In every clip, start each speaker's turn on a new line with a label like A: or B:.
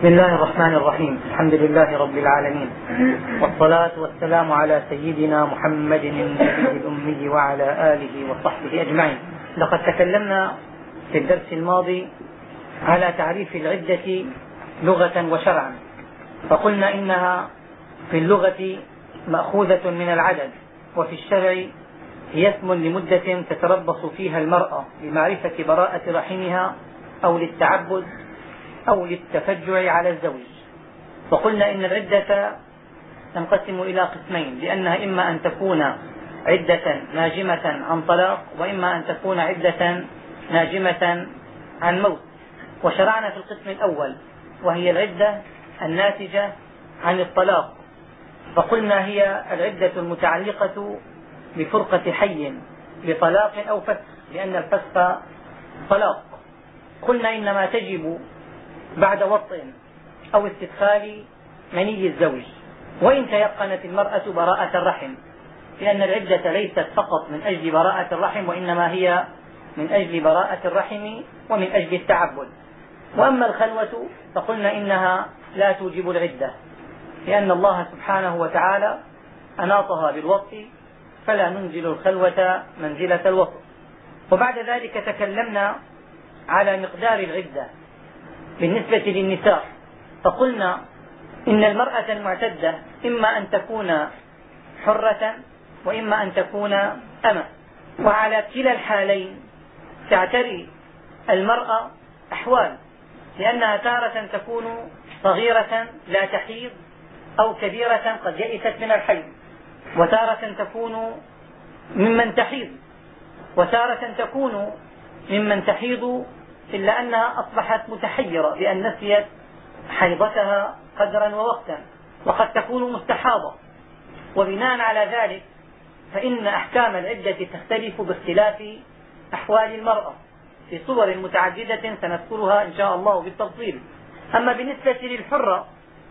A: بسم الله الرحمن الرحيم. الحمد لله رب العالمين. والصلاة والسلام على سيدنا محمد النبي الأمي وعلى آله وصحبه أجمعين. لقد تكلمنا في الدرس الماضي على تعريف العدة لغة وشرعا. فقلنا إنها في اللغة مأخوذة من العدد وفي الشرع هي اسم لمدة تتربص فيها المرأة لمعرفة براءة رحمها أو للتعبد أو للتفجع على الزوج. وقلنا إن العدة تنقسم إلى قسمين لأنها إما أن تكون عدة ناجمة عن طلاق وإما أن تكون عدة ناجمة عن موت. وشرعنا في القسم الأول وهي العدة الناتجة عن الطلاق. فقلنا هي العدة المتعلقة بفرقة حي بطلاق أو فسخ لأن الفسخ طلاق. قلنا إنما تجب بعد وطء أو استدخال مني الزوج. وإن تيقنت المرأة براءة الرحم. لأن العدة ليست فقط من أجل براءة الرحم وإنما هي من أجل براءة الرحم ومن أجل التعبد. وأما الخلوة فقلنا إنها لا توجب العدة لأن الله سبحانه وتعالى أناطها بالوطء فلا ننزل الخلوة منزلة الوطء وبعد ذلك تكلمنا على مقدار العدة. بالنسبة للنساء فقلنا إن المرأة المعتدة إما أن تكون حرة وإما أن تكون أمة. وعلى كلا الحالين تعتري المرأة أحوال لأنها تارة تكون صغيرة لا تحيض أو كبيرة قد يئست من الحيض وتارة تكون ممن تحيض وتارة تكون ممن تحيض إلا أنها أصبحت متحيرة لأن نسيت حيضتها قدرا ووقتا وقد تكون مستحاضة. وبناء على ذلك فإن أحكام العدة تختلف باختلاف أحوال المرأة. في صور متعددة سنذكرها إن شاء الله بالتفصيل. أما بالنسبة للحرة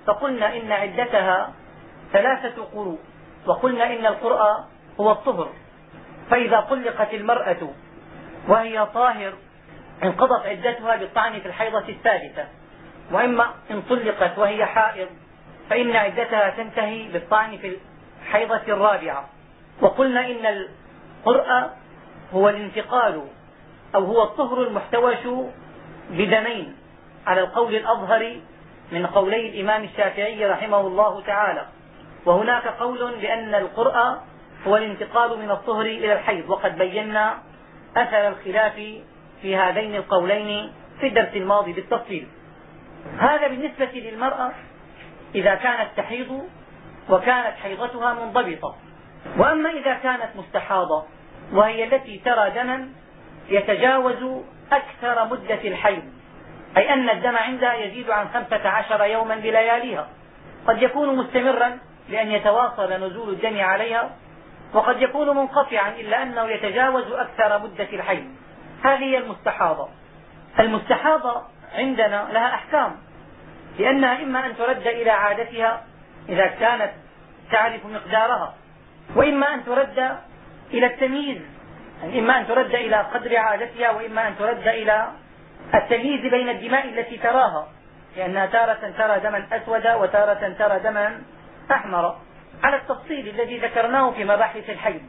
A: فقلنا إن عدتها ثلاثة قروء وقلنا إن القرء هو الطهر. فإذا طلقت المرأة وهي طاهر انقضت عدتها بالطعن في الحيضة الثالثة وإما إن طلقت وهي حائض فإن عدتها تنتهي بالطعن في الحيضة الرابعة. وقلنا إن القرء هو الانتقال أو هو الطهر المحتوش بدمين على القول الأظهر من قولي الإمام الشافعي رحمه الله تعالى. وهناك قول بأن القرء هو الانتقال من الطهر إلى الحيض وقد بينا أثر الخلاف في هذين القولين في الدرس الماضي بالتفصيل. هذا بالنسبة للمرأة إذا كانت تحيض وكانت حيضتها منضبطة. وأما إذا كانت مستحاضة وهي التي ترى دما يتجاوز أكثر مدة الحيض. أي أن الدم عندها يزيد عن خمسة عشر يوما بلياليها. قد يكون مستمرا لأن يتواصل نزول الدم عليها وقد يكون منقطعا إلا أنه يتجاوز أكثر مدة الحيض. هذه هي المستحاضة. المستحاضة عندنا لها أحكام لأنها إما أن ترد إلى عادتها إذا كانت تعرف مقدارها وإما أن ترد إلى التمييز يعني إما أن ترد إلى قدر عادتها وإما أن ترد إلى التمييز بين الدماء التي تراها لأنها تارة ترى دما أسود وتارة ترى دما أحمر. على التفصيل الذي ذكرناه في مباحث الحيض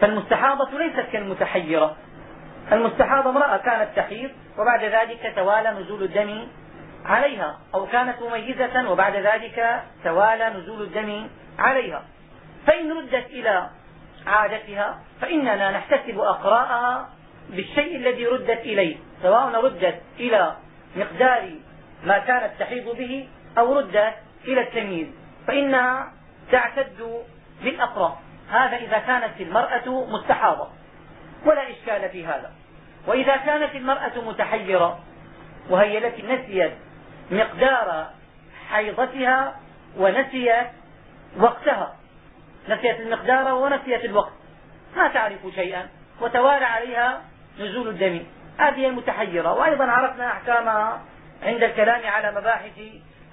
A: فالمستحاضة ليست كالمتحيرة. المستحاضة امرأة كانت تحيض وبعد ذلك توالى نزول الدم عليها أو كانت مميزة وبعد ذلك توالى نزول الدم عليها. فإن ردت إلى عادتها فإننا نحتسب أقراءها بالشيء الذي ردت إليه سواء ردت إلى مقدار ما كانت تحيض به أو ردت إلى التمييز. فإنها تعتد بالأقراء هذا إذا كانت المرأة مستحاضة. ولا إشكال في هذا. وإذا كانت المرأة متحيرة وهي التي نسيت مقدار حيضتها ونسيت وقتها. نسيت المقدار ونسيت الوقت. ما تعرف شيئا وتوالى عليها نزول الدم. هذه المتحيرة. وأيضا عرفنا أحكامها عند الكلام على مباحث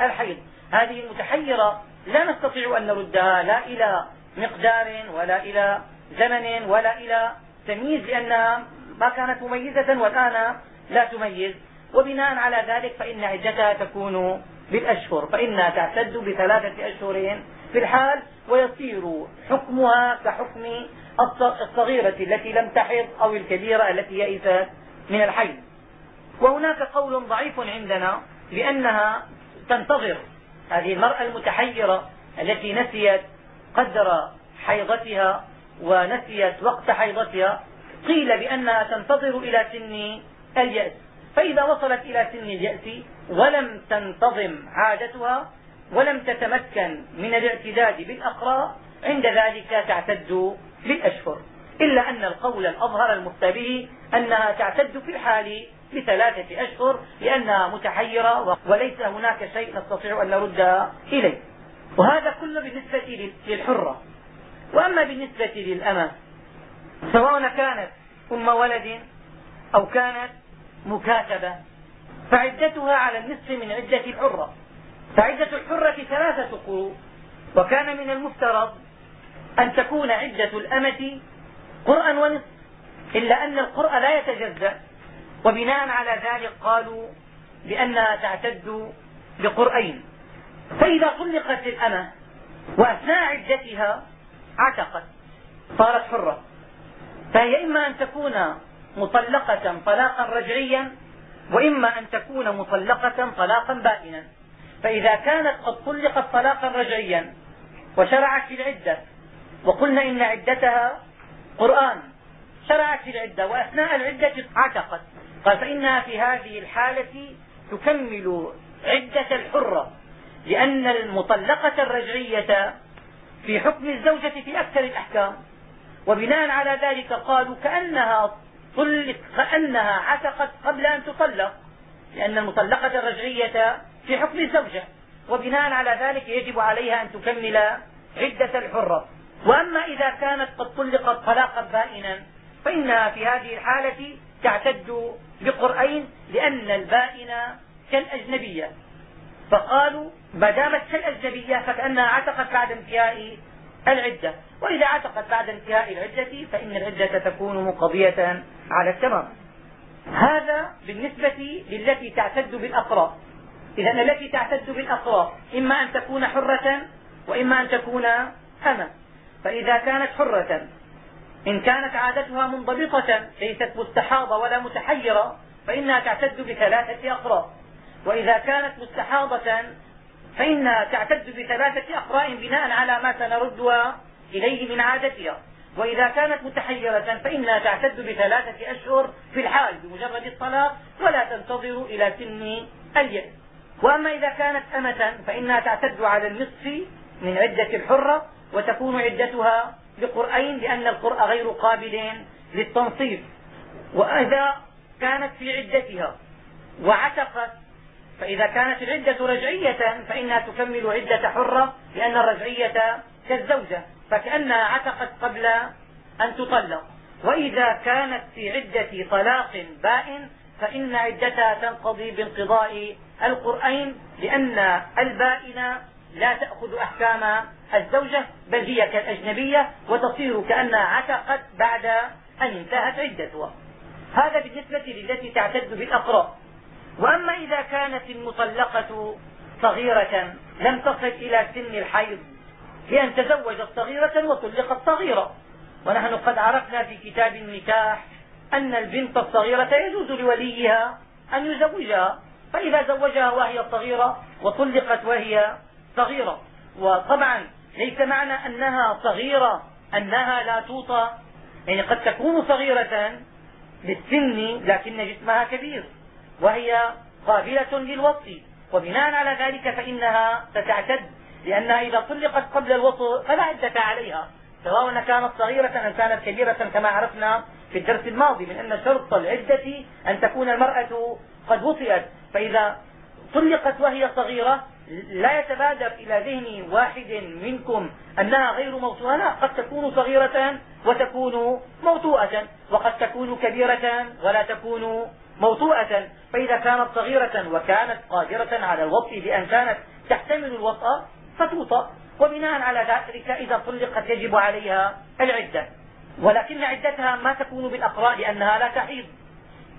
A: الحيض. هذه المتحيرة لا نستطيع أن نردها. لا إلى مقدار ولا إلى زمن ولا إلى تمييز لأنها ما كانت مميزة والآن لا تميز. وبناء على ذلك فإن عدتها تكون بالأشهر. فإنها تعتد بثلاثة أشهر في الحال ويصير حكمها كحكم الصغيرة التي لم تحض أو الكبيرة التي يئست من الحيض وهناك قول ضعيف عندنا بأنها تنتظر هذه المرأة المتحيرة التي نسيت قدر حيضتها ونسيت وقت حيضتها قيل بأنها تنتظر إلى سن اليأس. فإذا وصلت إلى سن اليأس ولم تنتظم عادتها ولم تتمكن من الاعتداد بالأقراء عند ذلك تعتد بالأشهر. إلا أن القول الأظهر المفتى به أنها تعتد في الحال بثلاثة أشهر لأنها متحيرة وليس هناك شيء نستطيع أن نردها إليه. وهذا كله بالنسبة للحرة. وأما بالنسبة للأمة سواء كانت أم ولد أو كانت مكاتبة فعدتها على النصف من عدة الحرة. فعدة الحرة ثلاثة قروء. وكان من المفترض أن تكون عدة الأمة قرءا ونصف إلا أن القرء لا يتجزأ. وبناء على ذلك قالوا بأنها تعتد بقرئين فإذا طلقت الأمة وأثناء عدتها عتقت صارت حرة. فهي إما أن تكون مطلقة طلاقا رجعيا وإما أن تكون مطلقة طلاقا بائنا. فإذا كانت قد طلقت طلاقا رجعيا وشرعت في العدة وقلنا إن عدتها قرآن شرعت في العدة وأثناء العدة عتقت قال فإنها في هذه الحالة تكمل عدة الحرة لأن المطلقة الرجعية في حكم الزوجة في أكثر الأحكام وبناء على ذلك قالوا كأنها طلق كأنها عتقت قبل أن تطلق لأن المطلقة الرجعية في حكم الزوجة. وبناء على ذلك يجب عليها أن تكمل عدة الحرة. وأما إذا كانت قد طلقت طلاقا بائنا فإنها في هذه الحالة تعتد بقرئين لأن البائن كالأجنبية. فقالوا ما دامت كالأجنبية فكأنها عتقت بعد انتهاء العدة. وإذا عتقت بعد انتهاء العدة فإن العدة تكون منقضية على التمام. هذا بالنسبة للتي تعتد بالأقراء إذا التي تعتد بالأقراء إما أن تكون حرة وإما أن تكون أمة فإذا كانت حرة إن كانت عادتها منضبطة ليست مستحاضة ولا متحيرة فإنها تعتد بثلاثة أقراء وإذا كانت مستحاضة فإنها تعتد بثلاثة أقراء بناء على ما سنردها إليه من عادتها. وإذا كانت متحيرة فإنها تعتد بثلاثة أشهر في الحال بمجرد الطلاق ولا تنتظر إلى سن اليأس. وأما إذا كانت أمة فإنها تعتد على النصف من عدة الحرة وتكون عدتها بقرئين لأن القرء غير قابل للتنصيب وإذا كانت في عدتها وعتقت فإذا كانت العدة رجعية فإنها تكمل عدة حرة لأن الرجعية كالزوجة فكأنها عتقت قبل أن تطلق. وإذا كانت في عدة طلاق بائن فإن عدتها تنقضي بانقضاء القرآن لأن البائن لا تأخذ أحكام الزوجة بل هي كالأجنبية وتصير كأنها عتقت بعد أن انتهت عدتها. هذا بالنسبة للتي تعتد بالأقراء وأما إذا كانت المطلقة صغيرة لم تصل إلى سن الحيض بأن تزوجت صغيرة وطلقت صغيرة. ونحن قد عرفنا في كتاب النكاح أن البنت الصغيرة يجوز لوليها أن يزوجها فإذا زوجها وهي صغيرة وطلقت وهي صغيرة. وطبعا ليس معنى أنها صغيرة أنها لا توطى. يعني قد تكون صغيرة بالسن لكن جسمها كبير. وهي قابلة للوصي وبناء على ذلك فإنها ستعتد لأنها إذا طلقت قبل الوصل فلا عدة عليها سواء كانت صغيرة أم كانت كبيرة كما عرفنا في الدرس الماضي من أن شرط العدة أن تكون المرأة قد وطئت. فإذا طلقت وهي صغيرة لا يتبادر إلى ذهن واحد منكم أنها غير موطوءة قد تكون صغيرة وتكون موطوءة وقد تكون كبيرة ولا تكون موطوءة فإذا كانت صغيرة وكانت قادرة على الوطء بأن كانت تحتمل الوطء فتوطأ. وبناء على ذلك إذا طلقت يجب عليها العدة. ولكن عدتها ما تكون بالأقراء لأنها لا تحيض.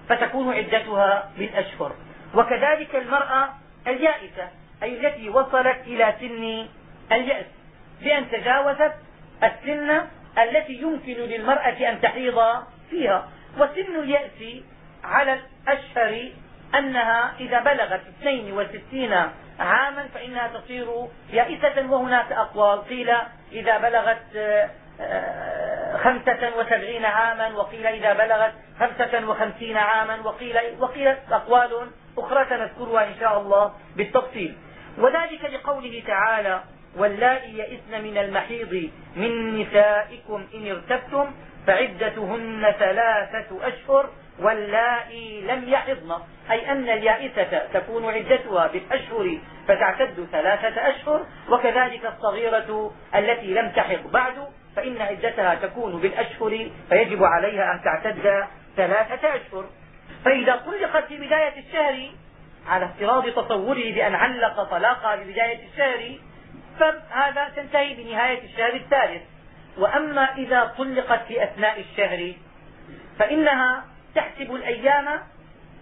A: فتكون عدتها بالأشهر. وكذلك المرأة اليائسة أي التي وصلت إلى سن اليأس. بأن تجاوزت السن التي يمكن للمرأة أن تحيض فيها. وسن اليأس على الأشهر أنها إذا بلغت 62 عاما فإنها تصير يائسة وهناك أقوال. قيل إذا بلغت خمسة وسبعين عاما وقيل إذا بلغت خمسة وخمسين عاما وقيل, وقيل أقوال أخرى سنذكرها إن شاء الله بالتفصيل. وذلك لقوله تعالى واللائي يئسن من المحيض من نسائكم إن ارتبتم فعدتهن ثلاثة أشهر واللائي لم يحضن أي أن اليائسة تكون عدتها بالأشهر فتعتد ثلاثة أشهر وكذلك الصغيرة التي لم تحض بعد فإن عدتها تكون بالأشهر فيجب عليها أن تعتد ثلاثة أشهر. فإذا طلقت في بداية الشهر على افتراض تصوره بأن علق طلاقها ببداية الشهر فهذا تنتهي بنهاية الشهر الثالث. وأما إذا طلقت في أثناء الشهر فإنها تحسب الأيام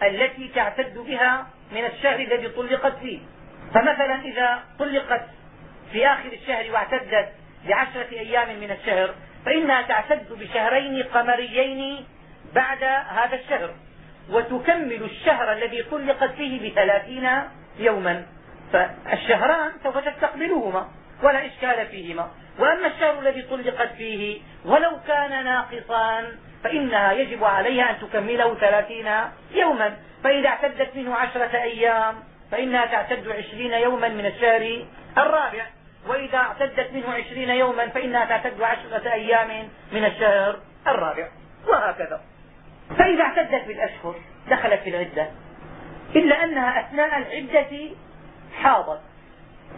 A: التي تعتد بها من الشهر الذي طلقت فيه. فمثلا إذا طلقت في آخر الشهر واعتدت بعشرة أيام من الشهر فإنها تعتد بشهرين قمريين بعد هذا الشهر وتكمل الشهر الذي طلقت فيه بثلاثين يوما. فالشهران سوف تستقبلهما ولا إشكال فيهما. وأما الشهر الذي طلقت فيه ولو كان ناقصا فإنها يجب عليها أن تكمله ثلاثين يوما فإذا اعتدت منه عشرة أيام فإنها تعتد عشرين يوما من الشهر الرابع. وإذا اعتدت منه عشرين يوما فإنها تعتد عشرة أيام من الشهر الرابع. وهكذا. فإذا اعتدت بالأشهر دخلت في العدة. إلا أنها أثناء العدة حاضت.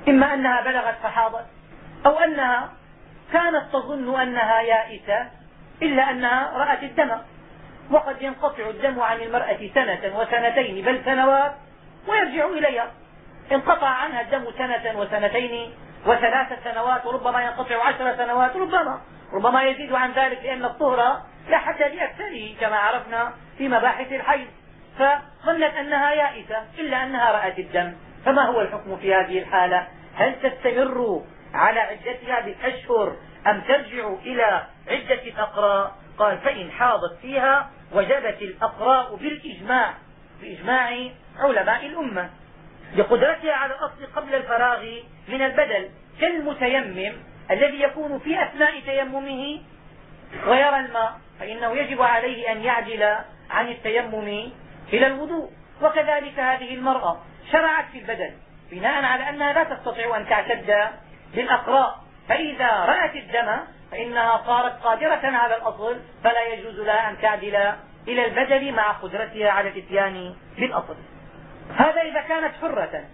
A: إما أنها بلغت فحاضت أو أنها كانت تظن أنها يائسة. إلا أنها رأت الدم وقد ينقطع الدم عن المرأة سنة وسنتين بل سنوات ويرجع إليها. انقطع عنها الدم سنة وسنتين وثلاث سنوات وربما ينقطع عشر سنوات ربما ربما يزيد عن ذلك لأن الطهر لا حد لأكثره كما عرفنا في مباحث الحيض. فظنت أنها يائسة إلا أنها رأت الدم. فما هو الحكم في هذه الحالة؟ هل تستمر على عدتها بالأشهر أم ترجع إلى عدة الأقراء قال فإن حاضت فيها وجبت الأقراء بالإجماع بإجماع علماء الأمة. لقدرتها على الأصل قبل الفراغ من البدل كالمتيمم الذي يكون في أثناء تيممه ويرى الماء فإنه يجب عليه أن يعدل عن التيمم إلى الوضوء. وكذلك هذه المرأة شرعت في البدل بناء على أنها لا تستطيع أن تعتد بالأقراء. فإذا رأت الدم فإنها صارت قادرة على الأصل فلا يجوز لها أن تعدل إلى البدل مع قدرتها على الإتيان بالأصل. هذا إذا كانت حرة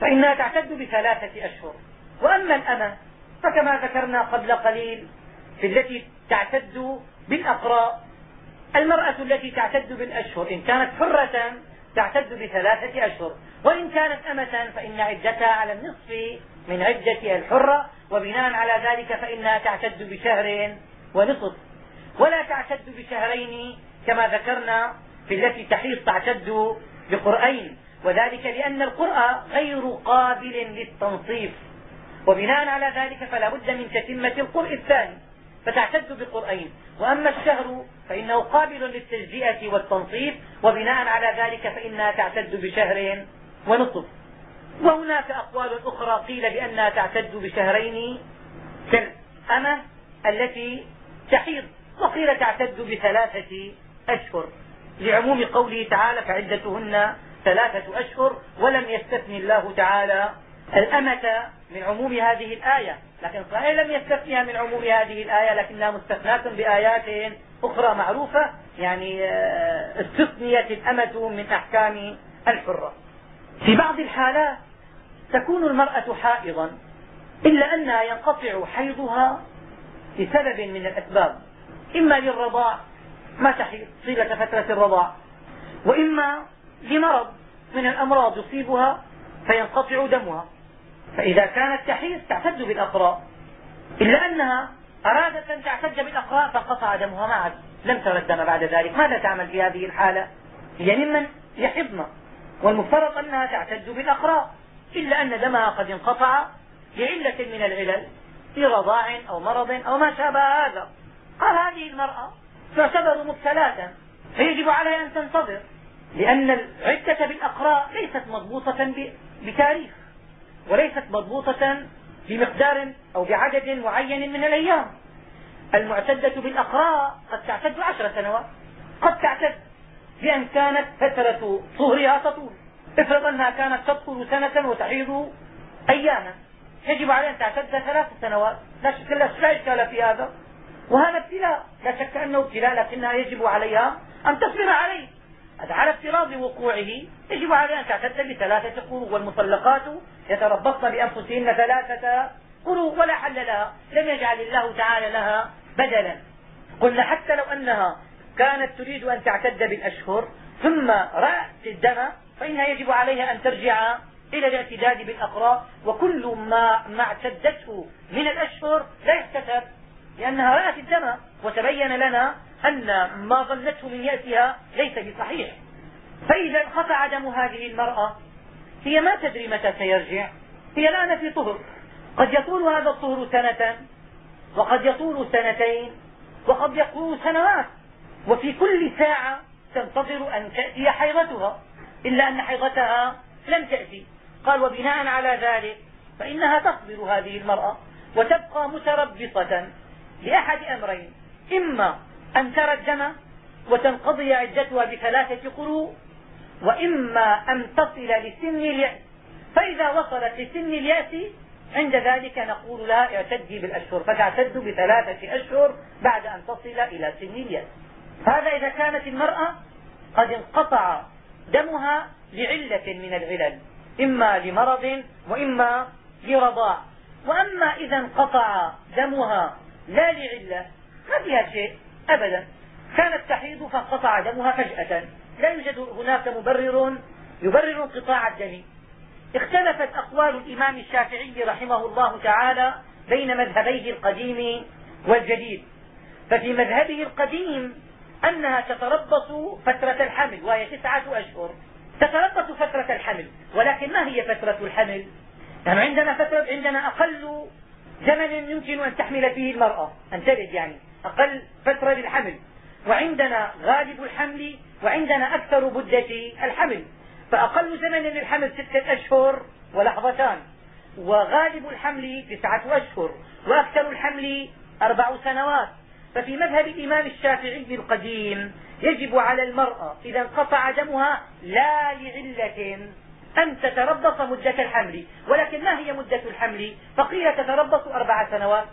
A: فإنها تعتد بثلاثة أشهر. وأما الأمة فكما ذكرنا قبل قليل في التي تعتد بالأقراء المرأة التي تعتد بالأشهر إن كانت حرة تعتد بثلاثة أشهر. وإن كانت أمة فإن عدتها على النصف من عدة الحرة وبناء على ذلك فإنها تعتد بشهر ونصف. ولا تعتد بشهرين كما ذكرنا في التي تحيض تعتد بقرئين. وذلك لأن القرأ غير قابل للتنصيف. وبناء على ذلك فلا بد من تتمة القرء الثاني فتعتد بقرئين. وأما الشهر فإنه قابل للتجزئة والتنصيف وبناء على ذلك فإنها تعتد بشهر ونصف. وهناك أقوال أخرى قيل بأنها تعتد بشهرين كالأمة التي تحيض وقيل تعتد بثلاثة أشهر. لعموم قوله تعالى فعدتهن ثلاثة أشهر ولم يستثن الله تعالى الأمة من عموم هذه الآية. لكن صحيح لم يستثنها من عموم هذه الآية لكنها مستثناة بآيات أخرى معروفة يعني آه، استثنيت الأمة من أحكام الحرة. في بعض الحالات تكون المرأة حائضا إلا أنها ينقطع حيضها لسبب من الأسباب. إما للرضاع ما تحيض طيلة فترة الرضاع وإما لمرض من الأمراض يصيبها فينقطع دمها. فإذا كانت تحيض تعتد بالأقراء إلا أنها أرادت أن تعتد بالأقراء فانقطع دمها معك لم ترى الدم بعد ذلك. ماذا تعمل في هذه الحالة؟ هي ممن يحضن. والمفترض أنها تعتد بالأقراء إلا أن دمها قد انقطع لعلة من العلل في رضاع أو مرض أو ما شابه هذا. قال هذه المرأة تعتبر مبتلاة فيجب عليها أن تنتظر لأن العدة بالأقراء ليست مضبوطة بتاريخ وليست مضبوطة بمقدار أو بعدد معين من الأيام. المعتدة بالأقراء قد تعتد عشر سنوات قد تعتد بأن كانت فترة طهرها تطول. افرض أنها كانت تطهر سنة وتحيض أياما. يجب عليها أن تعتد ثلاث سنوات. لا شك لا إشكال في هذا. وهذا ابتلاء. لا شك أنه ابتلاء لكنها يجب عليها أن تصبر عليه. على افتراض وقوعه. يجب عليها أن تعتد بثلاثة قروء والمطلقات يتربصن بأنفسهن ثلاثة قروء ولا حل لها. لم يجعل الله تعالى لها بدلا. قلنا حتى لو أنها كانت تريد أن تعتد بالأشهر ثم رأت الدم فإنها يجب عليها أن ترجع إلى الاعتداد بالأقراء وكل ما ما اعتدته من الأشهر لا يحتسب لأنها رأت الدم وتبين لنا أن ما ظنته من يأسها ليس بصحيح. فإذا انقطع دم هذه المرأة هي ما تدري متى سيرجع هي الآن في طهر. قد يطول هذا الطهر سنة وقد يطول سنتين وقد يطول سنوات وفي كل ساعة تنتظر أن تأتي حيضتها. إلا أن حيضتها لم تأتي. قال وبناء على ذلك فإنها تصبر هذه المرأة وتبقى متربصة لأحد أمرين إما أن ترى الدم وتنقضي عدتها بثلاثة قروء وإما أن تصل لسن اليأس. فإذا وصلت لسن اليأس عند ذلك نقول لها اعتدي بالأشهر. فتعتد بثلاثة أشهر بعد أن تصل إلى سن اليأس. هذا إذا كانت المرأة قد انقطع دمها لعلة من العلل إما لمرض وإما لرضاع وأما إذا انقطع دمها لا لعلة ما فيها شيء أبدا. كانت تحيض فانقطع دمها فجأة. لا يوجد هناك مبرر يبرر انقطاع الدم. اختلفت أقوال الإمام الشافعي رحمه الله تعالى بين مذهبيه القديم والجديد. ففي مذهبه القديم أنها تتربص فترة الحمل وهي تسعة أشهر. تتربص فترة الحمل. ولكن ما هي فترة الحمل؟ يعني عندنا فترة عندنا أقل زمن يمكن أن تحمل فيه المرأة. أن تلد يعني أقل فترة للحمل. وعندنا غالب الحمل وعندنا أكثر مدة الحمل. فأقل زمن للحمل ستة أشهر ولحظتان. وغالب الحمل تسعة أشهر. وأكثر الحمل أربع سنوات. ففي مذهب الإمام الشافعي القديم يجب على المرأة إذا انقطع دمها لا لعلة أن تتربص مدة الحمل ولكن ما هي مدة الحمل؟ فقيل تتربص أربع سنوات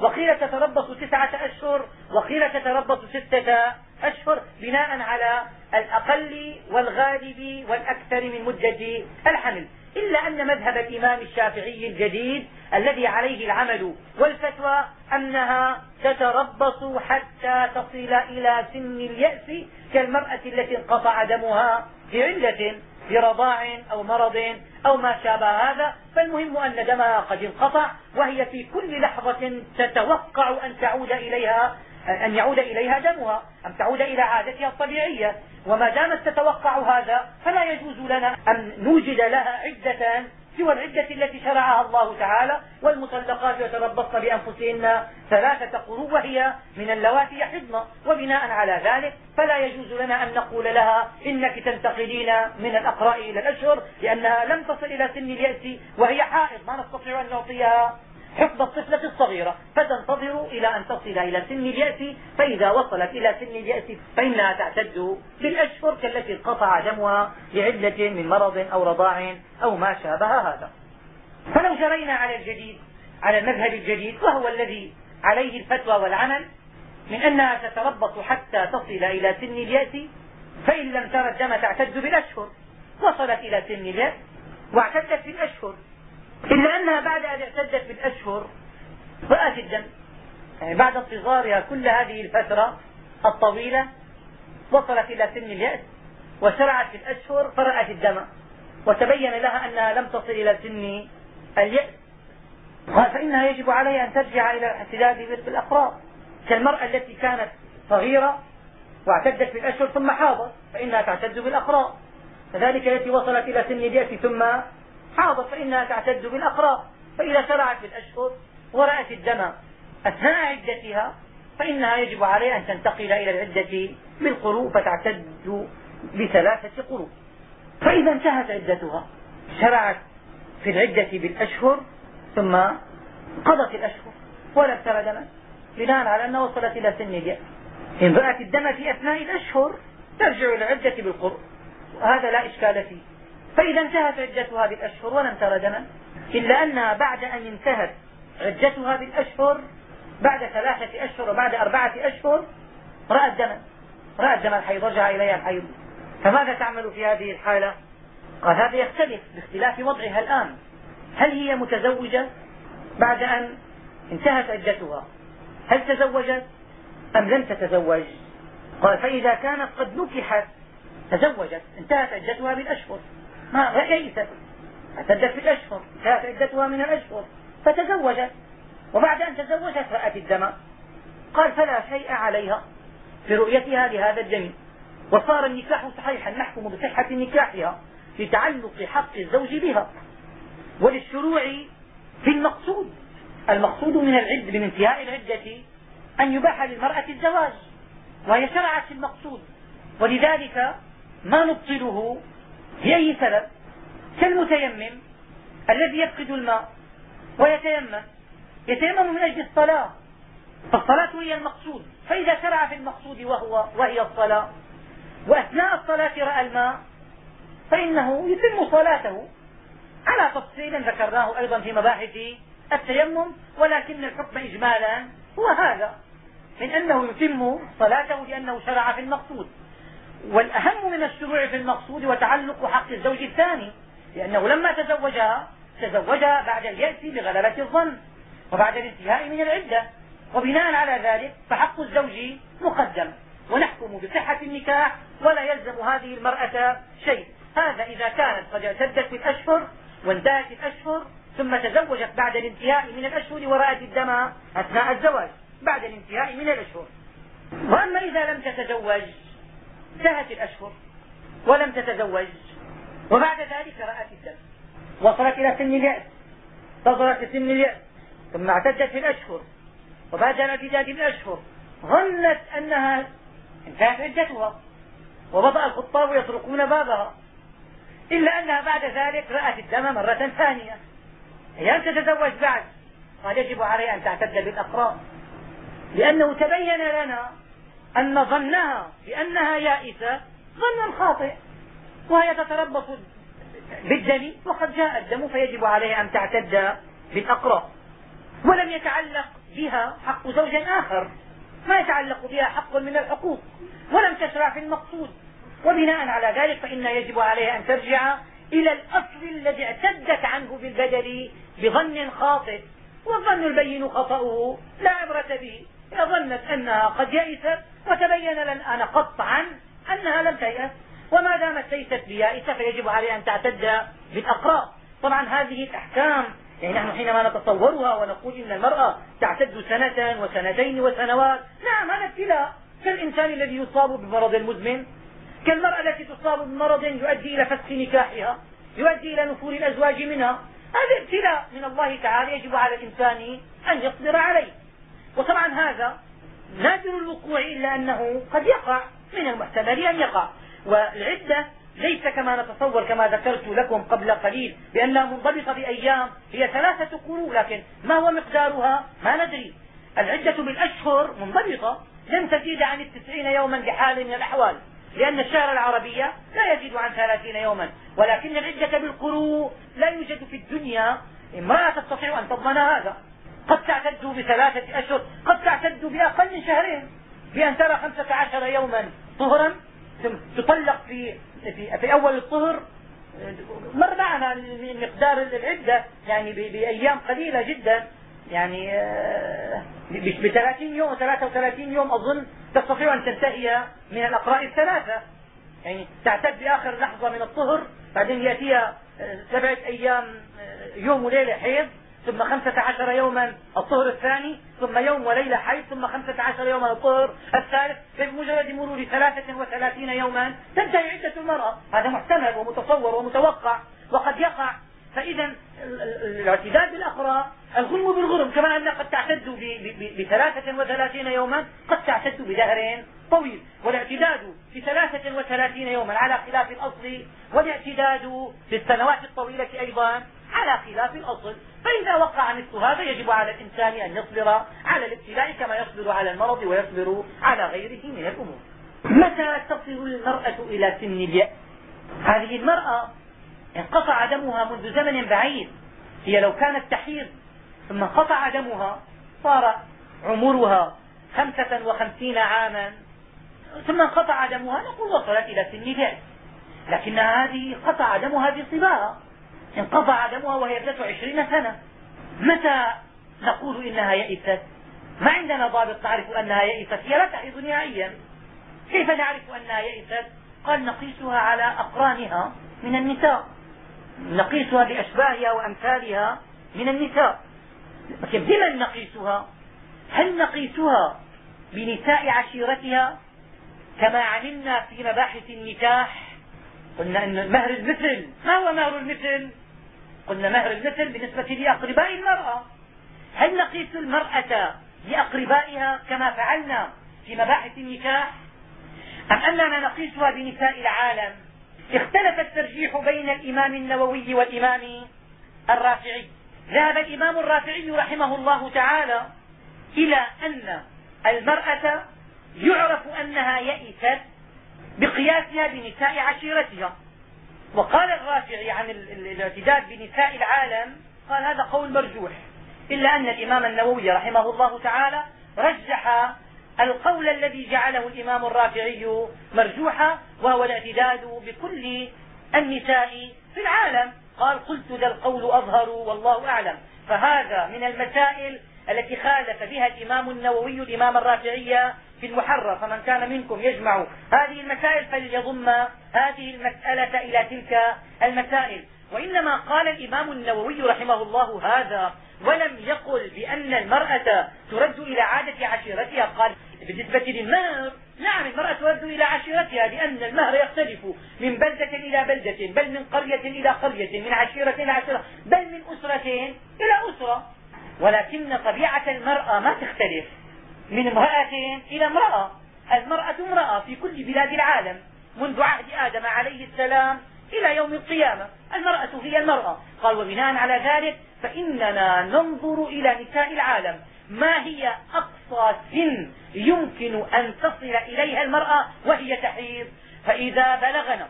A: وقيل تتربص تسعة أشهر وقيل تتربص ستة أشهر بناء على الأقل والغالب والأكثر من مدة الحمل. إلا أن مذهب الإمام الشافعي الجديد الذي عليه العمل والفتوى أنها تتربص حتى تصل إلى سن اليأس كالمرأة التي انقطع دمها بعلة برضاع أو مرض أو ما شابه هذا. فالمهم أن دمها قد انقطع وهي في كل لحظة تتوقع أن تعود إليها أن يعود إليها دمها أن تعود إلى عادتها الطبيعية. وما دامت تتوقع هذا فلا يجوز لنا أن نوجد لها عدة سوى العدة التي شرعها الله تعالى والمطلقات يتربصن بأنفسهن. ثلاثة قروء وهي من اللواتي يحضن وبناء على ذلك فلا يجوز لنا أن نقول لها إنك تنتقلين من الأقراء إلى الأشهر لأنها لم تصل إلى سن اليأس وهي حائض. ما نستطيع أن نعطيها حفظ الطفلة الصغيرة فتنتظر إلى أن تصل إلى سن اليأس فإذا وصلت إلى سن اليأس فإنها تعتد بالأشهر كالتي انقطع دمها لعدة من مرض أو رضاع أو ما شابه هذا. فلو جرينا على الجديد على المذهب الجديد وهو الذي عليه الفتوى والعمل من أنها تتربص حتى تصل إلى سن اليأس فإن لم ترى الدم تعتد بالأشهر. وصلت إلى سن اليأس واعتدت بالأشهر. إلا أنها بعد أن اعتدت بالأشهر رأت الدم. يعني بعد انتظارها كل هذه الفترة الطويلة وصلت إلى سن اليأس وشرعت في الأشهر فرأت الدم. وتبين لها أنها لم تصل إلى سن اليأس فإنها يجب عليها أن ترجع إلى الاعتداد بالأقراء كالمرأة التي كانت صغيرة واعتدت في الأشهر ثم حاضت فإنها تعتد بالأقراء كذلك التي وصلت إلى سن اليأس ثم حاضت فإنها تعتد بالأقراء فإذا شرعت في ورأت الدم أثناء عدتها فإنها يجب عليها أن تنتقل إلى العدة بالقروء فتعتد بثلاثة قروء فإذا انتهت عدتها شرعت في العدة بالأشهر ثم قضت الأشهر ولم تر دما. بناء على أنها وصلت إلى سن اليأس. إن رأت الدم في أثناء الأشهر ترجع إلى العدة بالقرء وهذا لا إشكال فيه. فإذا انتهت عدتها بالأشهر ولم تر دما إلا أنها بعد أن انتهت عدتها بالأشهر بعد ثلاثة أشهر وبعد أربعة أشهر رأت دما. رأت دم الحيض رجع إليها الحيض فماذا تعمل في هذه الحالة؟ قال هذا يختلف باختلاف وضعها الآن. هل هي متزوجة بعد أن انتهت عدتها؟ هل تزوجت أم لم تتزوج؟ قال فإذا كانت قد نكحت تزوجت انتهت عدتها بالأشهر. ما يئست اعتدت في الأشهر انتهت عدتها من الأشهر. فتزوجت. وبعد أن تزوجت رأت الدم. قال فلا شيء عليها في رؤيتها لهذا الدم وصار النكاح صحيحا نحكم بصحة نكاحها لتعلق حق الزوج بها. وللشروع في المقصود. المقصود من العد من انتهاء العدة أن يباح للمرأة الزواج. وهي شرعت في المقصود. ولذلك ما نبطله لأي سبب كالمتيمم الذي يفقد الماء ويتيمم. يتيمم من أجل الصلاة فالصلاة هي المقصود. فإذا شرع في المقصود وهو وهي الصلاة وأثناء الصلاة رأى الماء فإنه يتم صلاته. على تفصيل ذكرناه أيضا في مباحث التيمم ولكن الحكم إجمالا هو هذا من أنه يتم صلاته لأنه شرع في المقصود. والأهم من الشروع في المقصود وتعلق حق الزوج الثاني لأنه لما تزوجها تزوجها بعد اليأس بغلبة الظن وبعد الانتهاء من العدة. وبناء على ذلك فحق الزوج مقدم ونحكم بصحة النكاح ولا يلزم هذه المرأة شيء. هذا إذا كانت قد اعتدت في الأشهر وانتهت الأشهر ثم تزوجت بعد الانتهاء من الأشهر ورأت الدم أثناء الزواج بعد الانتهاء من الأشهر. وأما إذا لم تتزوج انتهت الأشهر ولم تتزوج وبعد ذلك رأت الدم وصلت إلى سن اليأس تصلت لسن اليأس ثم اعتدت في الأشهر وبعد الانتداد الأشهر ظنت أنها انتهت عدتها وبدأ الخطاب يطرقون بابها إلا أنها بعد ذلك رأت الدم مرة ثانية. هي لم تتزوج بعد قال يجب عليها أن تعتد بالأقراء لأنه تبين لنا أن ظنها بأنها يائسة ظنا خاطئ وهي تتربص بالدم وقد جاء الدم فيجب عليها أن تعتد بالأقراء ولم يتعلق بها حق زوج آخر ما يتعلق بها حق من الحقوق. ولم تشرع في المقصود. وبناء على ذلك فإن يجب عليها أن ترجع إلى الأصل الذي اعتدت عنه بالبدل بظن خاطئ. والظن البين خطأه لا عبرة به. ظنت أنها قد يئست وتبين لنا قطعا أنها لم تيأس وما دامت ليست بيائسة فيجب عليها أن تعتد بالأقراء طبعا هذه الأحكام يعني نحن حينما نتصورها ونقول إن المرأة تعتد سنة وسنتين وسنوات نعم هذا ابتلاء. كالإنسان الذي يصاب بمرض مزمن كالمرأة التي تصاب بمرض يؤدي إلى فسخ نكاحها يؤدي إلى نفور الأزواج منها. هذا ابتلاء من الله تعالى يجب على الإنسان أن يصبر عليه. وطبعا هذا نادر الوقوع إلا أنه قد يقع من المحتمل أن يقع. والعدة ليس كما نتصور كما ذكرت لكم قبل قليل بأنها منضبطة بأيام هي ثلاثة قروء لكن ما هو مقدارها؟ ما ندري. العدة بالأشهر منضبطة لن تزيد عن التسعين يوما بحال من الأحوال لأن الشهر العربية لا يزيد عن ثلاثين يوما. ولكن العدة بالقروء لا يوجد في الدنيا امرأة تستطيع أن تضمن هذا. قد تعتد بثلاثة أشهر قد تعتد بأقل من شهرين بأن ترى خمسة عشر يوما طهرا ثم تطلق في في, في أول الطهر مر معنا مقدار العدة يعني بأيام قليلة جدا يعني آه، ب 30 يوم 33 يوم أظن تستطيع أن تنتهي من الأقراء الثلاثة. يعني تعتد بآخر لحظة من الطهر بعدين يأتيها آه، سبعة أيام آه، يوم وليلة حيض ثم خمسة عشر يوما الطهر الثاني ثم يوم وليلة حيض ثم خمسة عشر يوما الطهر الثالث بمجرد مرور ثلاثة وثلاثين يوما تنتهي عدة المرأة. هذا محتمل ومتصور ومتوقع وقد يقع. فإذا الاعتداد بالأقراء الغنم بالغرم كما أن قد تعتد بثلاثة وثلاثين يوما قد تعتد بدهر طويل. والاعتداد في ثلاثة وثلاثين يوما على خلاف الأصل والاعتداد في السنوات الطويلة أيضا على خلاف الأصل. فإذا وقع مثل هذا يجب على الإنسان أن يصبر على الابتلاء كما يصبر على المرض ويصبر على غيره من الأمور. متى تصل المرأة إلى سن اليأس؟ هذه المرأة انقطع دمها منذ زمن بعيد. هي لو كانت تحيض ثم انقطع دمها صار عمرها خمسة وخمسين عاما ثم انقطع دمها نقول وصلت إلى سن اليأس. لكن هذه قطع دمها بصباها. انقطع دمها وهي ابنة عشرين سنة. متى نقول إنها يئست؟ ما عندنا ضابط تعرف أنها يئست. هي لا تحيض نهائيا. كيف نعرف أنها يئست؟ قال نقيسها على أقرانها من النساء. نقيسها بأشباهها وأمثالها من النساء. لكن بمن نقيسها؟ هل نقيسها بنساء عشيرتها؟ كما علمنا في مباحث النكاح. قلنا إن مهر المثل ما هو مهر المثل؟ قلنا مهر المثل بالنسبة لأقرباء المرأة. هل نقيس المرأة بأقربائها كما فعلنا في مباحث النكاح؟ أم أننا نقيسها بنساء العالم؟ اختلف الترجيح بين الإمام النووي والإمام الرافعي. ذهب الإمام الرافعي رحمه الله تعالى إلى أن المرأة يعرف أنها يئست بقياسها بنساء عشيرتها. وقال الرافعي عن الاعتداد بنساء العالم قال هذا قول مرجوح إلا أن الإمام النووي رحمه الله تعالى رجح القول الذي جعله الإمام الرافعي مرجوحا وهو الاعتداد بكل النساء في العالم. قال قلت ذا القول أظهر والله أعلم. فهذا من المسائل التي خالف بها الإمام النووي الإمام الرافعي في المحرر فمن كان منكم يجمع هذه المسائل فليضم هذه المسألة إلى تلك المسائل. وإنما قال الإمام النووي رحمه الله هذا ولم يقل بأن المرأة ترد إلى عادة عشيرتها قال بالنسبة للمهر نعم المرأة ترد إلى عشيرتها لأن المهر يختلف من بلدة إلى بلدة بل من قرية إلى قرية من عشيرة إلى عشيرة بل من أسرة إلى أسرة. ولكن طبيعة المرأة ما تختلف. من امرأة إلى امرأة. المرأة امرأة في كل بلاد العالم. منذ عهد آدم عليه السلام إلى يوم القيامة. المرأة هي المرأة. قال وبناء على ذلك فإننا ننظر إلى نساء العالم. ما هي أقصى سن يمكن أن تصل إليها المرأة وهي تحيض؟ فإذا بلغنا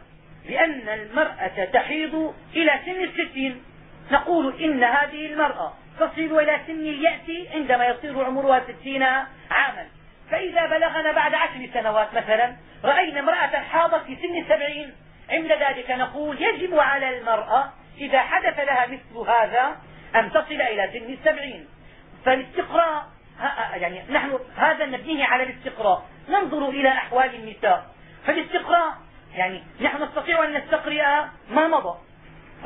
A: بأن المرأة تحيض إلى سن الستين نقول إن هذه المرأة تصل إلى سن اليأس عندما يصير عمرها ستين عاما. فإذا بلغنا بعد عشر سنوات مثلا رأينا امرأة حاضت في سن السبعين. عند ذلك نقول يجب على المرأة إذا حدث لها مثل هذا أن تصل إلى سن السبعين. فالاستقراء يعني نحن هذا نبنيه على الاستقراء. ننظر إلى أحوال النساء. فالاستقراء يعني نحن نستطيع أن نستقرئ ما مضى.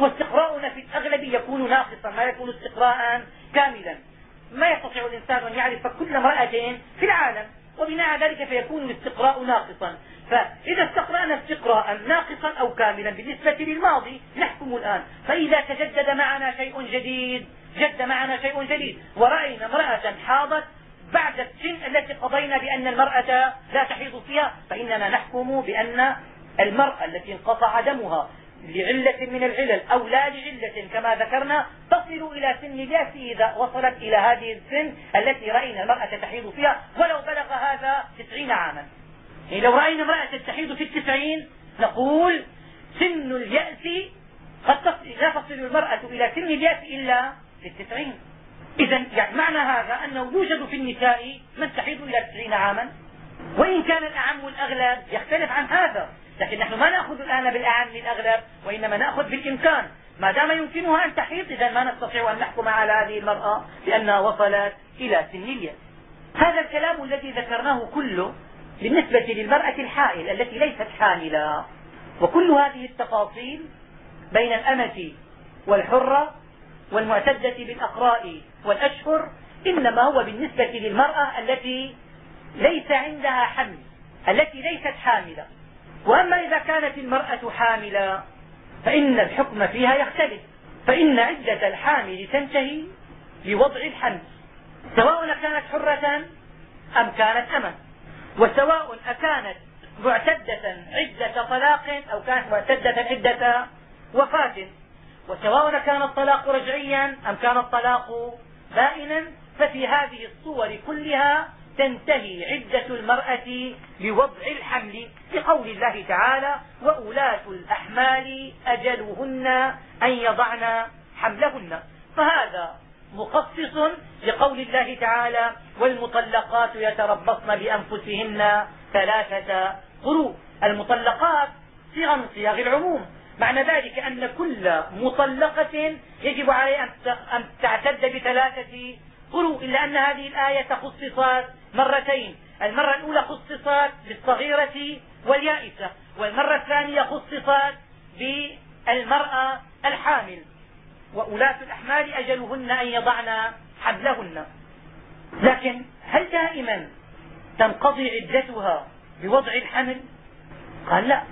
A: واستقراؤنا في الأغلب يكون ناقصا ما يكون استقراء كاملا. ما يستطيع الإنسان أن يعرف كل امرأة في العالم وبناء على ذلك فيكون الاستقراء ناقصا. فإذا استقرأنا استقراء ناقصا أو كاملا بالنسبة للماضي نحكم الآن. فإذا تجدد معنا شيء جديد جد معنا شيء جديد. ورأينا امرأة حاضت بعد السن التي قضينا بأن المرأة لا تحيض فيها فإننا نحكم بأن المرأة التي انقطع دمها لعلة من العلل أو لا لعلة كما ذكرنا تصل إلى سن الياس إذا وصلت إلى هذه السن التي رأينا المرأة تحيض فيها ولو بلغ هذا تسعين عاما. يعني لو رأينا امرأة تحيض في التسعين نقول سن اليأس قد تصل لا تصل المرأة إلى سن اليأس إلا في التسعين. إذا يعني معنى هذا أنه يوجد في النساء من تحيض إلى تسعين عاما. وإن كان الأعم والأغلب يختلف عن هذا. لكن نحن ما نأخذ الآن بالأعم للأغلب وإنما نأخذ بالإمكان. ما دام يمكنها أن تحيض إذا ما نستطيع أن نحكم على هذه المرأة بأنها وصلت إلى سن اليأس هذا الكلام الذي ذكرناه كله بالنسبة للمرأة الحائل التي ليست حاملة. وكل هذه التفاصيل بين الأمة والحرة والمعتدة بالأقراء والأشهر إنما هو بالنسبة للمرأة التي ليس عندها حمل التي ليست حاملة. وأما إذا كانت المرأة حاملة فإن الحكم فيها يختلف. فإن عدة الحامل تنتهي بوضع الحمل سواء كانت حرة أم كانت أما وسواء أكانت معتدة عدة طلاق أو كانت معتدة عدة وفاة. وسواء كان الطلاق رجعيا أم كان الطلاق بائنا ففي هذه الصور كلها تنتهي عدة المرأة بوضع الحمل لقول الله تعالى وأولاة الأحمال أجلهن أن يضعن حملهن. فهذا مخصص لقول الله تعالى والمطلقات يتربصن بأنفسهن ثلاثة قروء. المطلقات صيغة من صياغ العموم. معنى ذلك أن كل مطلقة يجب عليها أن تعتد بثلاثة قروء إلا أن هذه الآية خصصت مرتين. المرة الأولى خصصت بالصغيرة واليائسة والمرة الثانية خصصت بالمرأة الحامل. وأولاة الأحمال أجلهن أن يضعن حبلهن. لكن هل دائما تنقضي عدتها بوضع الحمل؟ قال لا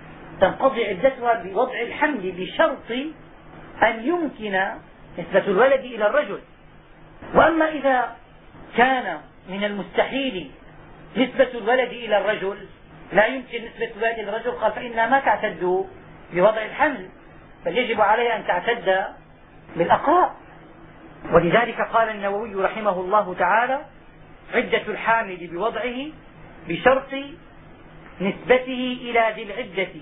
A: تنقضي عدتها بوضع الحمل بشرط أن يمكن نسبة الولد إلى الرجل. وأما إذا كان من المستحيل نسبة الولد إلى الرجل لا يمكن نسبة الولد إلى الرجل قال فإنها ما تعتد بوضع الحمل بل يجب عليها أن تعتد بالأقراء ولذلك قال النووي رحمه الله تعالى عدة الحامل بوضعه بشرط نسبته إلى ذي العدة.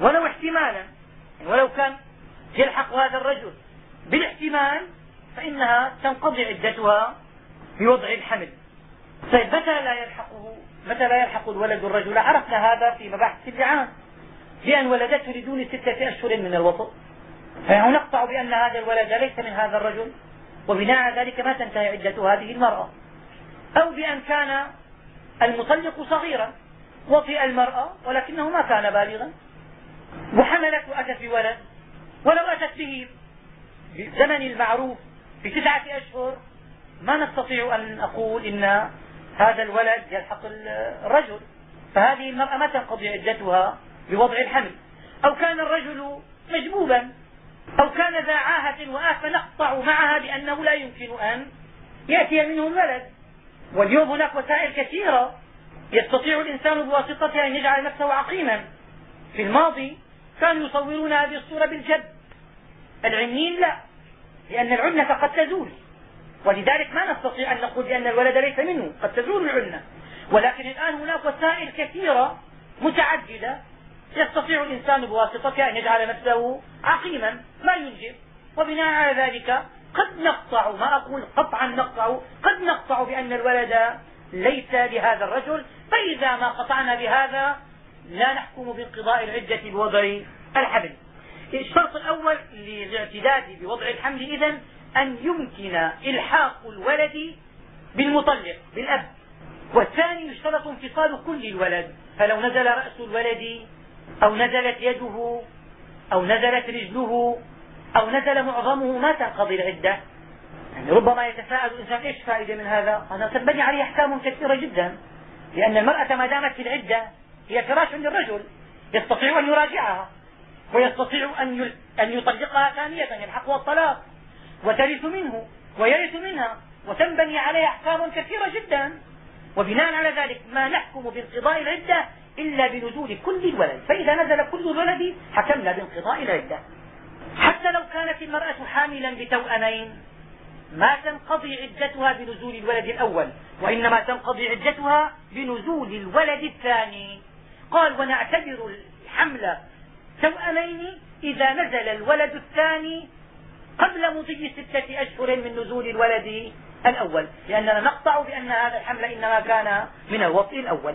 A: ولو احتمالا ولو كان يلحق هذا الرجل بالاحتمال فإنها تنقضي عدتها بوضع الحمل. طيب متى لا يلحقه متى لا يلحق الولد الرجل؟ عرفنا هذا في مباحث الرعان بأن ولدته لدون ستة أشهر من الوطء فنحن نقطع بأن هذا الولد ليس من هذا الرجل وبناء على ذلك ما تنتهي عدة هذه المرأة. أو بأن كان المطلق صغيرا وطئ المرأة ولكنه ما كان بالغا. وحملت وأتت بولد ولو أتت به بالزمن المعروف بتسعة أشهر ما نستطيع أن نقول إن هذا الولد يلحق الرجل فهذه المرأة ما تنقضي عدتها بوضع الحمل. أو كان الرجل مجبوبا أو كان ذا عاهة وآفة نقطع معها بأنه لا يمكن أن يأتي منه الولد. واليوم هناك وسائل كثيرة يستطيع الإنسان بواسطتها أن يجعل نفسه عقيما. في الماضي كانوا يصورون هذه الصورة بالجد. العنين لا. لأن العنة قد تزول. ولذلك ما نستطيع أن نقول بأن الولد ليس منه قد تزول العنة. ولكن الآن هناك وسائل كثيرة متعددة يستطيع الإنسان بواسطتها أن يجعل نفسه عقيما ما ينجب. وبناء على ذلك قد نقطع ما أقول قطعا نقطع قد نقطع بأن الولد ليس لهذا الرجل. فإذا ما قطعنا بهذا لا نحكم بانقضاء العدة بوضع الحبل. الشرط الأول للاعتداد بوضع الحمل إذا أن يمكن إلحاق الولد بالمطلق بالأب. والثاني يشترط انفصال كل الولد. فلو نزل رأس الولد أو نزلت يده أو نزلت رجله أو نزل معظمه ما تنقضي العدة. يعني ربما يتساءل الإنسان إيش فائدة من هذا؟ أنا تنبني عليه أحكام كثيرة جدا. لأن المرأة ما دامت في العدة هي فراش للرجل يستطيع أن يراجعها. ويستطيع أن أن يطلقها ثانية يلحقها الطلاق وترث منه ويرث منها. وتنبني عليها أحكام كثيرة جدا. وبناء على ذلك ما نحكم بانقضاء العدة إلا بنزول كل الولد. فإذا نزل كل الولد حكمنا بانقضاء العدة. حتى لو كانت المرأة حاملا بتوأمين ما تنقضي عدتها بنزول الولد الأول وإنما تنقضي عدتها بنزول الولد الثاني. قال ونعتبر الحمل توأمين إذا نزل الولد الثاني قبل مضي ستة أشهر من نزول الولد الأول. لأننا نقطع بأن هذا الحمل إنما كان من الوطء الأول.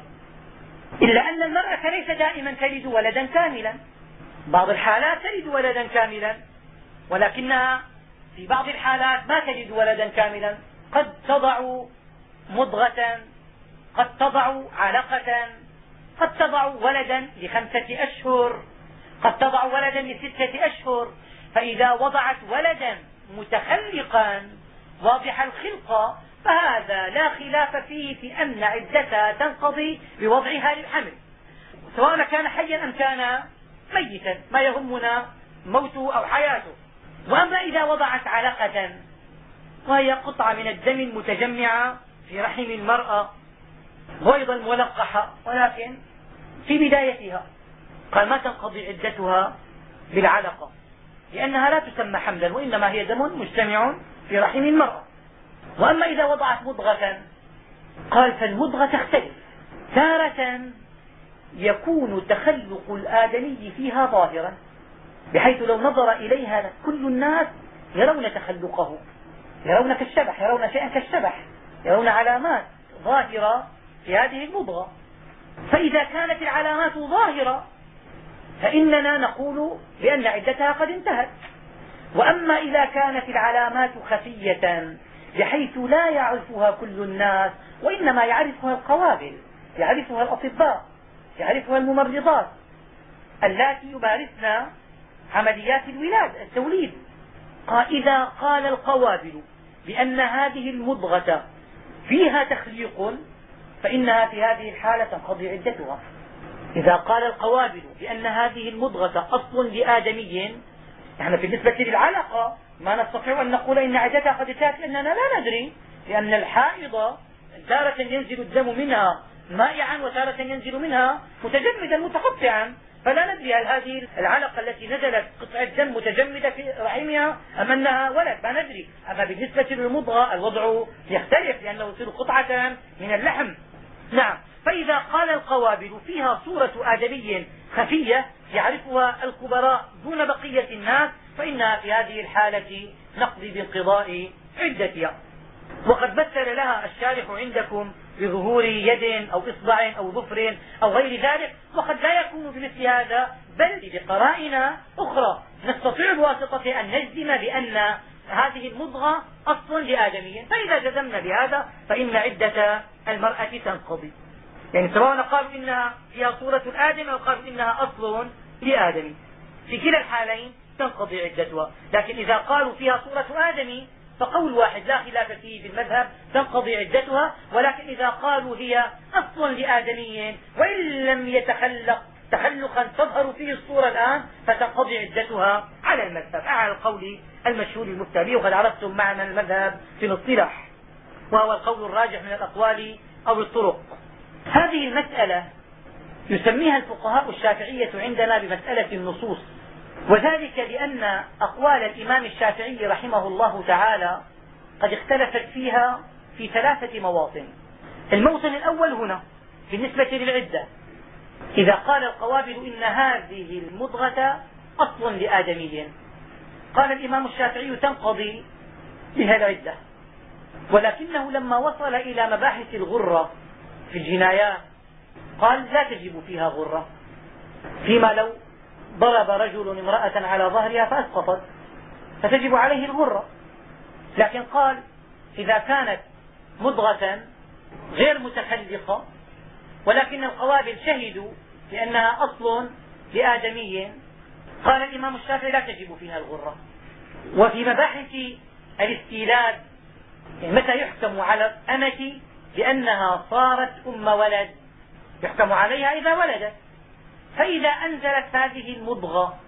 A: إلا أن المرأة ليس دائما تلد ولدا كاملا. بعض الحالات تلد ولدا كاملا. ولكنها في بعض الحالات ما تجد ولدا كاملا. قد تضع مضغة قد تضع علقة قد تضع ولدا لخمسة أشهر. قد تضع ولدا لستة أشهر فإذا وضعت ولدا متخلقا واضح الخلقة فهذا لا خلاف فيه في أن عدتها تنقضي بوضعها للحمل. سواء كان حيا أم كان ميتا ما يهمنا موته أو حياته. وأما إذا وضعت علقة وهي قطعة من الدم المتجمعة في رحم المرأة غيضا ملقحة ولكن في بدايتها. قال ما تنقضي عدتها بالعلقة لأنها لا تسمى حملا وإنما هي دم مجتمع في رحم المرأة. وأما إذا وضعت مضغة قال فالمضغة تختلف. تارة يكون تخلق الآدمي فيها ظاهرا بحيث لو نظر إليها كل الناس يرون تخلقه. يرون كالشبح يرون شيئا كالشبح يرون علامات ظاهرة في هذه المضغة. فإذا كانت العلامات ظاهرة فإننا نقول بأن عدتها قد انتهت. وأما إذا كانت العلامات خفية بحيث لا يعرفها كل الناس وإنما يعرفها القوابل يعرفها الأطباء يعرفها الممرضات اللاتي يمارسن عمليات الولاد التوليد. قال إذا قال القوابل بأن هذه المضغة فيها تخليق فإنها في هذه الحالة تنقضي عدتها إذا قال القوابل بأن هذه المضغة أصل لآدمي نحن بالنسبة للعلقة ما نستطيع أن نقول إن عدتها قد انتهت لأننا لا ندري لأن الحائض تارة ينزل الدم منها مائعا وتارة ينزل منها متجمدا متقطعا فلا ندري هل هذه العلقة التي نزلت قطعة دم متجمدة في رحمها أم أنها ولد ما ندري. أما بالنسبة للمضغة الوضع يختلف لأنه يصير قطعة من اللحم. نعم. فإذا قال القوابل فيها صورة آدمي خفية يعرفها الكبراء دون بقية الناس فإنها في هذه الحالة نقضي بانقضاء عدتها وقد مثل لها الشارح عندكم بظهور يد أو إصبع أو ظفر أو غير ذلك وقد لا يكون بمثل هذا بل بقرائن أخرى. نستطيع بواسطة أن نجزم بأن هذه المضغة أصل لآدمي. فإذا جزمنا بهذا فإن عدة المرأة تنقضي. يعني سواء قالوا إنها فيها صورة الآدم أو قالوا إنها أصل لآدم. في كلا الحالين تنقضي عدتها. لكن إذا قالوا فيها صورة آدم فقول واحد لا خلاف فيه في المذهب تنقضي عدتها. ولكن إذا قالوا هي أصل لآدمي وإن لم يتخلق تخلقا تظهر فيه الصورة الآن فتنقضي عدتها على المذهب على القول المشهور المفتى وقد عرفتم معنى المذهب في الاصطلاح وهو القول الراجح من الأقوال أو الطرق. هذه المسألة يسميها الفقهاء الشافعية عندنا بمسألة النصوص. وذلك لأن أقوال الإمام الشافعي رحمه الله تعالى قد اختلفت فيها في ثلاثة مواطن. الموطن الأول هنا بالنسبة للعدة. إذا قال القوابل إن هذه المضغة أصل لآدمي قال الإمام الشافعي تنقضي بها العدة. ولكنه لما وصل إلى مباحث الغرة في الجنايات قال لا تجب فيها غرة. فيما لو ضرب رجل امرأة على ظهرها فأسقطت فتجب عليه الغرة. لكن قال إذا كانت مضغة غير متخلقة ولكن القوابل شهدوا بأنها أصل لآدمي قال الإمام الشافعي لا تجب فيها الغرة. وفي مباحث الاستيلاد متى يحكم على الأمة بأنها صارت أم ولد. يحكم عليها إذا ولدت. فإذا أنزلت هذه المضغة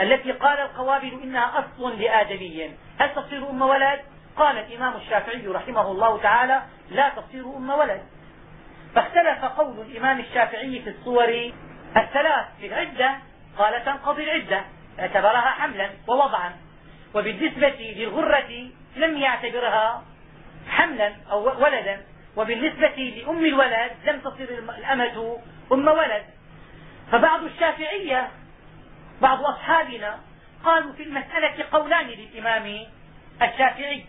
A: التي قال القوابل إنها أصل لآدمي هل تصير أم ولد؟ قال الإمام الشافعي رحمه الله تعالى لا تصير أم ولد. فاختلف قول الإمام الشافعي في الصور الثلاث في العدة قال تنقضي العدة اعتبرها حملا ووضعا. وبالنسبة للغرة لم يعتبرها حملا أو ولدا. وبالنسبة لأم الولد لم تصر الأمة أم ولد. فبعض الشافعية بعض أصحابنا قالوا في المسألة قولان للإمام الشافعي.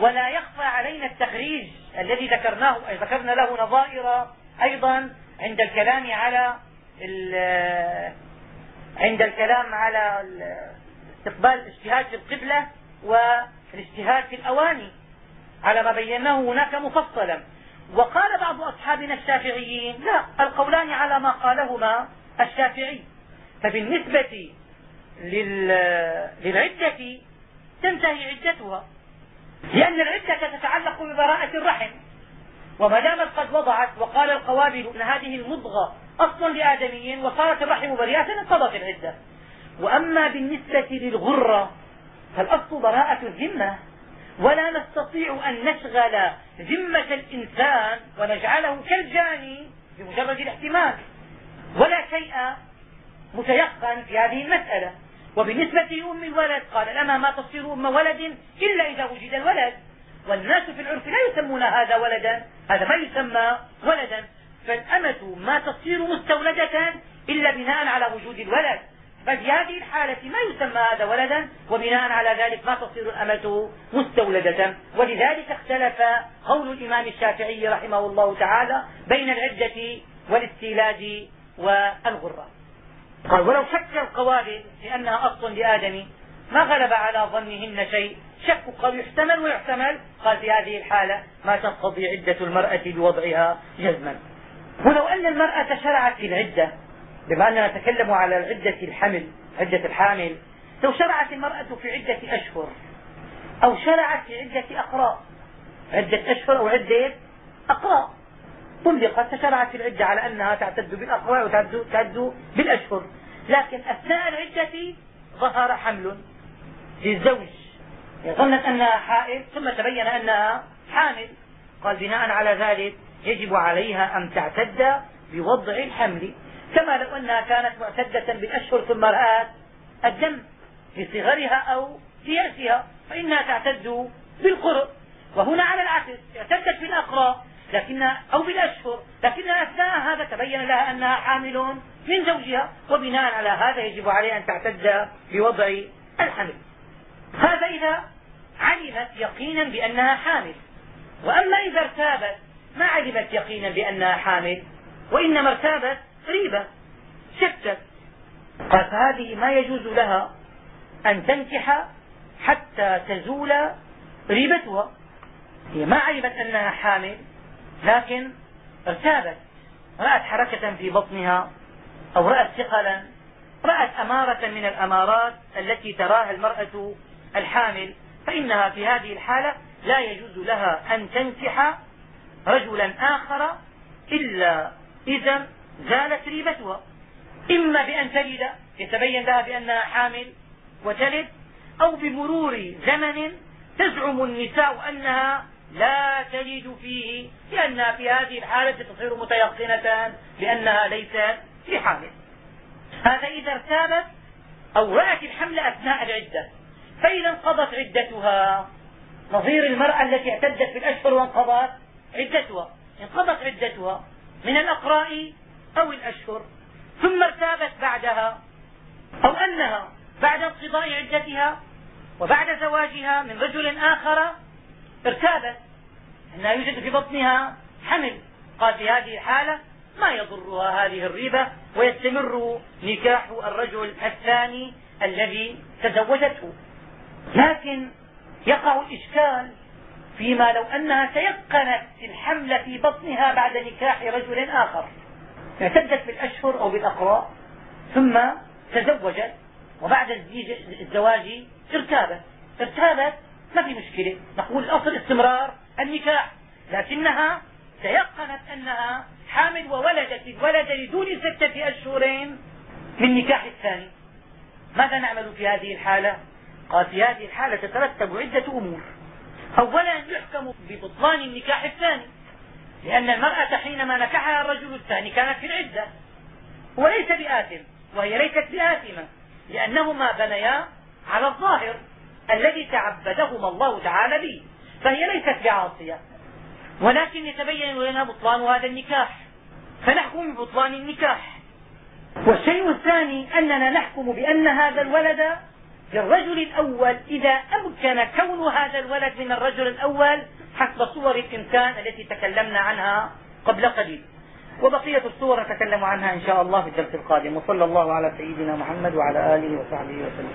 A: ولا يخفى علينا التخريج الذي ذكرناه أي ذكرنا له نظائر أيضا عند الكلام على عند الكلام على استقبال الاجتهاد في القبلة والإجتهاد في الأواني. على ما بيناه هناك مفصلا. وقال بعض أصحابنا الشافعيين لا. القولان على ما قالهما الشافعي. فبالنسبة للعدة تنتهي عدتها. لأن العدة تتعلق ببراءة الرحم. وما دامت قد وضعت وقال القوابل إن هذه المضغة أصل لآدمي وصارت الرحم بريئة انقضت العدة. وأما بالنسبة للغرة فالأصل براءة الذمة. ولا نستطيع أن نشغل ذمة الإنسان ونجعله كالجاني بمجرد الاحتمال ولا شيء متيقن في هذه المسألة. وبالنسبة لأم الولد قال لما ما تصير أم ولد إلا إذا وجد الولد. والناس في العرف لا يسمون هذا ولدا هذا ما يسمى ولدا. فالأمة ما تصير مستولدة إلا بناء على وجود الولد. ففي هذه الحالة ما يسمى هذا ولدا وبناء على ذلك ما تصير الأمة مستولدة. ولذلك اختلف قول الإمام الشافعي رحمه الله تعالى بين العدة والاستيلاد والغرة. قال ولو شك القوارب لأنها أصل لآدم ما غلب على ظنهن شيء. شك قال يحتمل ويحتمل. قال في هذه الحالة ما تنقضي عدة المرأة بوضعها جزما. ولو أن المرأة شرعت في العدة بما أننا نتكلم على عدة الحمل عدة الحامل لو شرعت المرأة في عدة أشهر أو شرعت في عدة أقراء عدة أشهر أو عدة أقراء. طلقت فشرعت في العدة على أنها تعتد بالأقراء وتعد بالأشهر. لكن أثناء العدة ظهر حمل للزوج. ظنت أنها حائل ثم تبين أنها حامل. قال بناء على ذلك يجب عليها أن تعتد بوضع الحمل. كما لو أنها كانت معتدة بالأشهر ثم رأت الدم في صغرها أو في يأسها فإنها تعتد بالقرء وهنا على العكس اعتدت بالأقراء لكن أو بالأشهر. لكن أثناء هذا تبين لها أنها حامل من زوجها وبناء على هذا يجب عليها أن تعتد بوضع الحمل. هذا إذا علمت يقينا بأنها حامل. وأما إذا ارتابت ما علمت يقينا بأنها حامل. وإنما ارتابت ريبة شكت قال فهذه ما يجوز لها أن تنكح حتى تزول ريبتها. هي ما علمت أنها حامل لكن ارتابت. رأت حركة في بطنها أو رأت ثقلا رأت أمارة من الأمارات التي تراها المرأة الحامل. فإنها في هذه الحالة لا يجوز لها أن تنكح رجلا آخر إلا إذا زالت ريبتها. إما بأن تلد يتبين لها بأنها حامل وتلد أو بمرور زمن تزعم النساء أنها لا تجد فيه لأنها في هذه الحالة تصير متيقنة بأنها ليست بحامل هذا إذا ارتابت أو رأت الحمل أثناء العدة. فإذا انقضت عدتها نظير المرأة التي اعتدت بالأشهر وانقضت عدتها. انقضت عدتها. من الأقراء أو الأشهر ثم ارتابت بعدها أو أنها بعد انقضاء عدتها وبعد زواجها من رجل آخر ارتابت. أنها يوجد في بطنها حمل قال في هذه الحالة ما يضرها هذه الريبة ويستمر نكاح الرجل الثاني الذي تزوجته. لكن يقع الإشكال فيما لو أنها تيقنت الحمل في بطنها بعد نكاح رجل آخر. اعتدت بالأشهر أو بالأقراء ثم تزوجت وبعد الزواج ارتابت. ارتابت ما في مشكلة. نقول الأصل استمرار النكاح لكنها تيقنت أنها حامل وولدت الولد لدون ستة أشهر من نكاح الثاني. ماذا نعمل في هذه الحالة؟ قال في هذه الحالة تترتب عدة أمور. أولا يحكم ببطلان النكاح الثاني. لأن المرأة حينما نكحها الرجل الثاني كانت في العدة. وليس بآثم وهي ليست بآثمة لأنهما بنيا على الظاهر الذي تعبدهما الله تعالى به فهي ليست بعاصية. ولكن يتبين لنا بطلان هذا النكاح. فنحكم ببطلان النكاح. والشيء الثاني أننا نحكم بأن هذا الولد للرجل الأول إذا أمكن كون هذا الولد من الرجل الأول حسب صور الإمكان التي تكلمنا عنها قبل قليل. وبقية الصور نتكلم عنها إن شاء الله في الدرس القادم. وصلى الله على سيدنا محمد وعلى آله وصحبه وسلم.